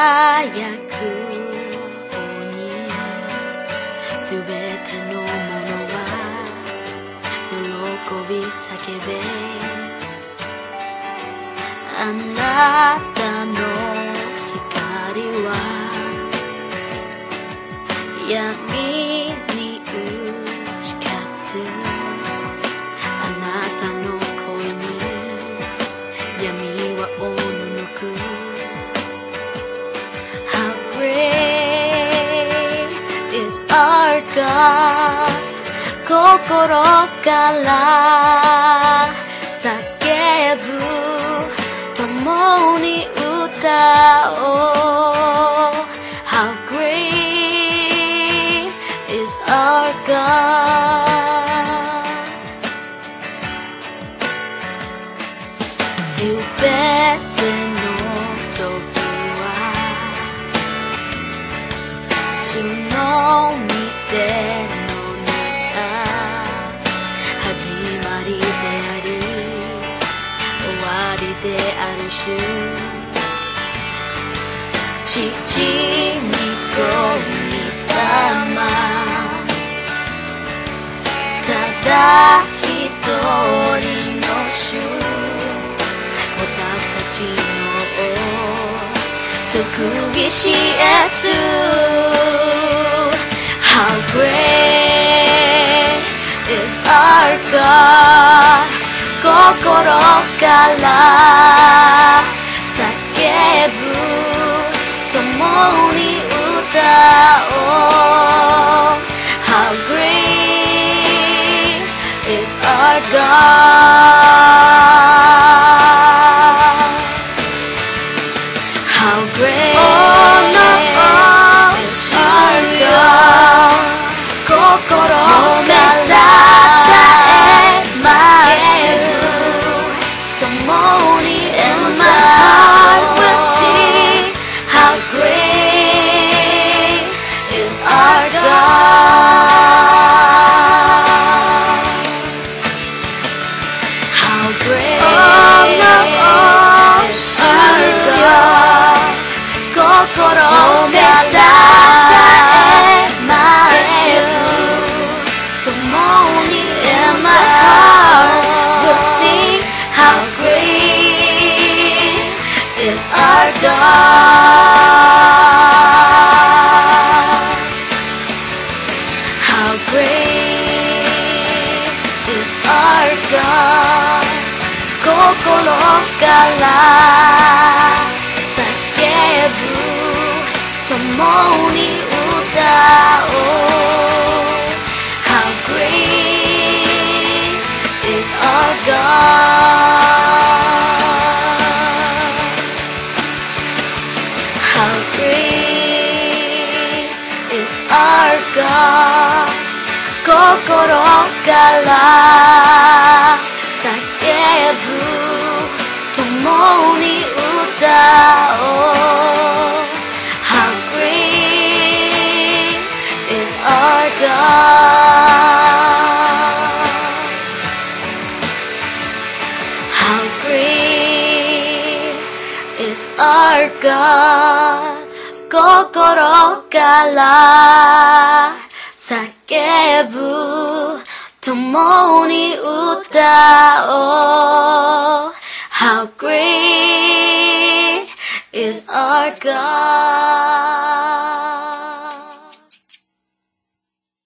輝くにすべてのものは喜び叫べ。あなたの光は闇に打ち勝つ。が心から叫ぶ共に歌おう How great is our God すべての時は主の御手の中始まりであり終わりである主父に子に霊ただ一人の主。私たちの救いしイエス。How great is our God 心から叫ぶ共に歌おう How great is our God How great is our God. Sa utao. How great is our God. How great is our God 心から叫ぶ共に歌おう How great is our God How great is our God. Kokoro kara sakebu. Tomo ni utao. How great is our God.